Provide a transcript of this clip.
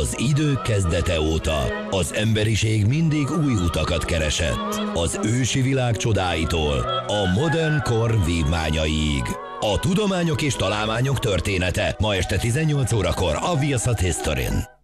Az idő kezdete óta az emberiség mindig új utakat keresett. Az ősi világ csodáitól a modern kor vívmányaiig. A tudományok és találmányok története ma este 18 órakor a Viaszat Historin.